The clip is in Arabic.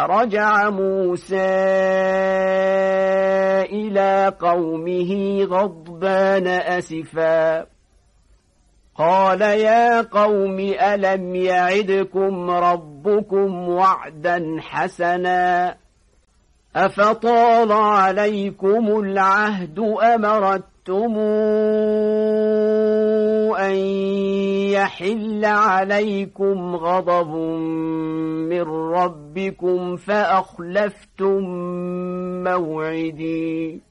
فرجع موسى إلى قومه غضبان أسفا. قال يا قوم ألم يعدكم ربكم وعدا حسنا؟ أفطال عليكم العهد أمرتم أن يحل عليكم غضب ربكم فأخلفتم موعدين